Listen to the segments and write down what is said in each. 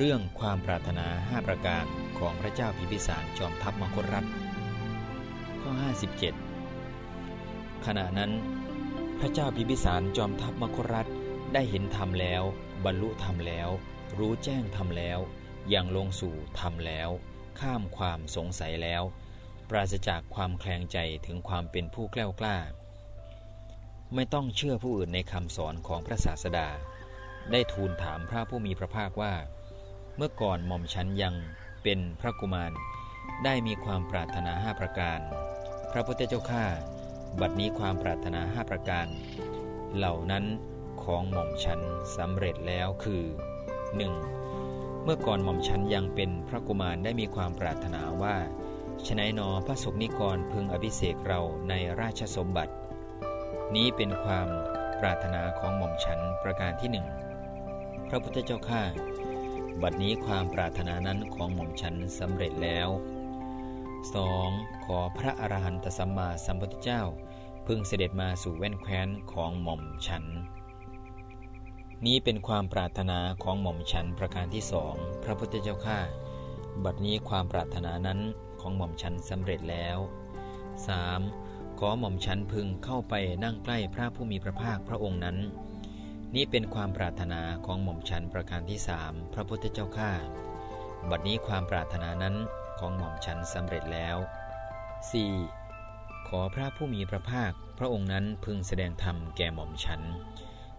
เรื่องความปรารถนาห้าประการของพระเจ้าพิพิสารจอมทัพมคตรัฐข้อ 57 ขณะนั้น พระเจ้าพิพิสารจอมทัพมคตรัฐได้เห็นธรรมแล้ว บรรลุธรรมแล้ว รู้แจ้งธรรมแล้วอย่างลงสู่ธรรมแล้ว ข้ามความสงสัยแล้ว ปราศจากความแคลงใจถึงความเป็นผู้แกล้วกล้า ไม่ต้องเชื่อผู้อื่นในคำสอนของพระศาสดา ได้ทูลถามพระผู้มีพระภาคว่า เมื่อก่อนหม่อมฉันยังเป็นพระกุมาร ได้มีความปรารถนาห้าประการ พระพุทธเจ้าข้าบัดนี้ความปรารถนาห้าประการ เหล่านั้นของหม่อมฉันสำเร็จแล้วคือ 1. เมื่อก่อนหม่อมฉันยังเป็นพระกุมารได้มีความปรารถนาว่าฉนัยนอพระสกนิกรพึงอภิเษกเราในราชสมบัติ นี้เป็นความปรารถนาของหม่อมฉันประการที่หนึ่งพระพุทธเจ้าข้า บัดนี้ความปรารถนานั้นของหม่อมฉันสำเร็จแล้ว 2. ขอพระอรหันตสัมมาสัมพุทธเจ้า พึงเสด็จมาสู่แว่นแคว้นของหม่อมฉัน นี้เป็นความปรารถนาของหม่อมฉันประการที่สองพระพุทธเจ้าข้าบัดนี้ความปรารถนานั้นของหม่อมฉันสำเร็จแล้ว 3. ขอหม่อมฉันพึงเข้าไปนั่งใกล้พระผู้มีพระภาคพระองค์นั้น นี้เป็นความปรารถนาของหม่อมฉันประการที่สามพระพุทธเจ้าข้าบัดนี้ความปรารถนานั้นของหม่อมฉันสำเร็จแล้ว 4. ขอพระผู้มีพระภาค พระองค์นั้นพึงแสดงธรรมแก่หม่อมฉัน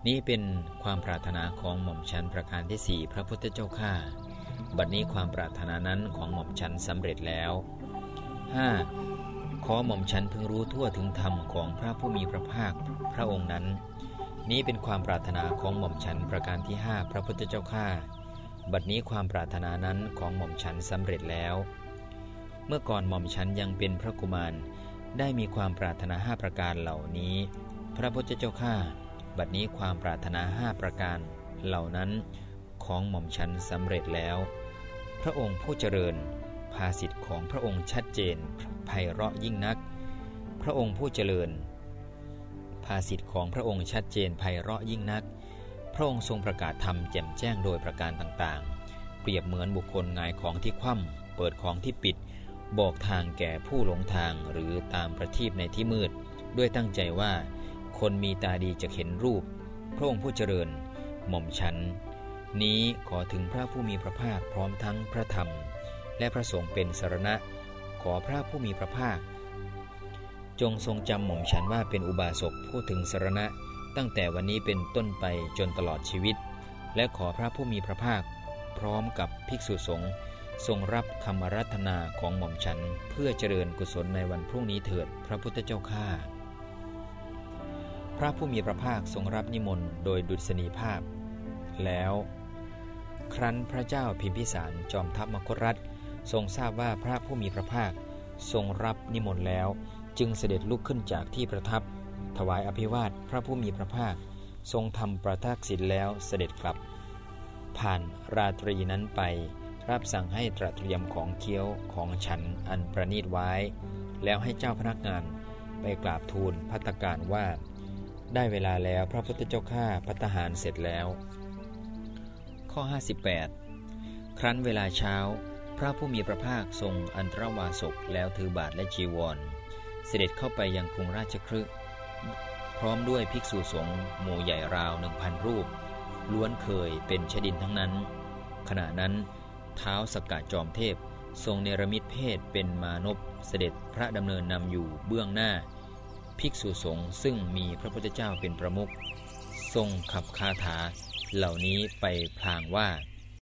นี้เป็นความปรารถนาของหม่อมฉันประการที่สี่พระพุทธเจ้าข้าบัดนี้ความปรารถนานั้นของหม่อมฉันสำเร็จแล้ว 5. ขอหม่อมฉันพึงรู้ทั่วถึงธรรมของพระผู้มีพระภาคพระองค์นั้น นี้เป็นความปรารถนาของหม่อมฉันประการที่ห้าพระพุทธเจ้าข้าบัดนี้ความปรารถนานั้นของหม่อมฉันสำเร็จแล้ว เมื่อก่อนหม่อมฉันยังเป็นพระกุมารได้มีความปรารถนาห้าประการเหล่านี้ พระพุทธเจ้าข้าบัดนี้ความปรารถนาห้าประการเหล่านั้นของหม่อมฉันสำเร็จแล้ว พระองค์ผู้เจริญ ภาสิทธิ์ของพระองค์ชัดเจนไพเราะยิ่งนัก พระองค์ผู้เจริญ ภาสิทธิ์ของพระองค์ชัดเจนไพเราะยิ่งนัก พระองค์ทรงประกาศธรรมแจ่มแจ้งโดยประการต่างๆ เปรียบเหมือนบุคคลงายของที่คว่ำเปิดของที่ปิด บอกทางแก่ผู้หลงทางหรือตามประทีปในที่มืด ด้วยตั้งใจว่า คนมีตาดีจะเห็นรูป พระองค์ผู้เจริญ หม่อมฉัน นี้ขอถึงพระผู้มีพระภาคพร้อมทั้งพระธรรม และพระสงฆ์เป็นสารณะ ขอพระผู้มีพระภาค จงทรงจำหม่อมฉันว่าเป็นอุบาสกผู้ถึงสารณะ ตั้งแต่วันนี้เป็นต้นไปจนตลอดชีวิต และขอพระผู้มีพระภาค พร้อมกับภิกษุสงฆ์ทรงรับคำรัตนาของหม่อมฉัน เพื่อเจริญกุศลในวันพรุ่งนี้เถิดพระพุทธเจ้าข้าพระผู้มีพระภาคทรงรับนิมนต์โดยดุษณีภาพ แล้ว ครั้นพระเจ้าพิมพิสารจอมทัพมคตรัฐทรงทราบว่าพระผู้มีพระภาคทรงรับนิมนต์แล้ว จึงเสด็จลุกขึ้นจากที่ประทับ ถวายอภิวาทพระผู้มีพระภาค ทรงทำประทักษิณแล้วเสด็จกลับ ผ่านราตรีนั้นไป รับสั่งให้ตระเตรียมของเคี้ยวของฉันอันประนีตไว้ แล้วให้เจ้าพนักงานไปกราบทูลพัตการว่า ได้เวลาแล้วพระพุทธเจ้าข้าพัตหารเสร็จแล้ว ข้อ 58 ครั้นเวลาเช้า พระผู้มีพระภาคทรงอันตรวาสกแล้วถือบาทและจีวร เสด็จเข้าไปยังกรุงราชคฤห์พร้อมด้วยภิกษุสงฆ์หมู่ใหญ่ราวหนึ่งพันรูป ล้วนเคยเป็นชดินทั้งนั้น ขณะนั้นเท้าสกกะจอมเทพ ทรงเนรมิตเพศเป็นมานพเสด็จพระดำเนินนำอยู่เบื้องหน้า ภิกษุสงฆ์ซึ่งมีพระพุทธเจ้าเป็นประมุขทรงขับคาถาเหล่านี้ไปพลางว่า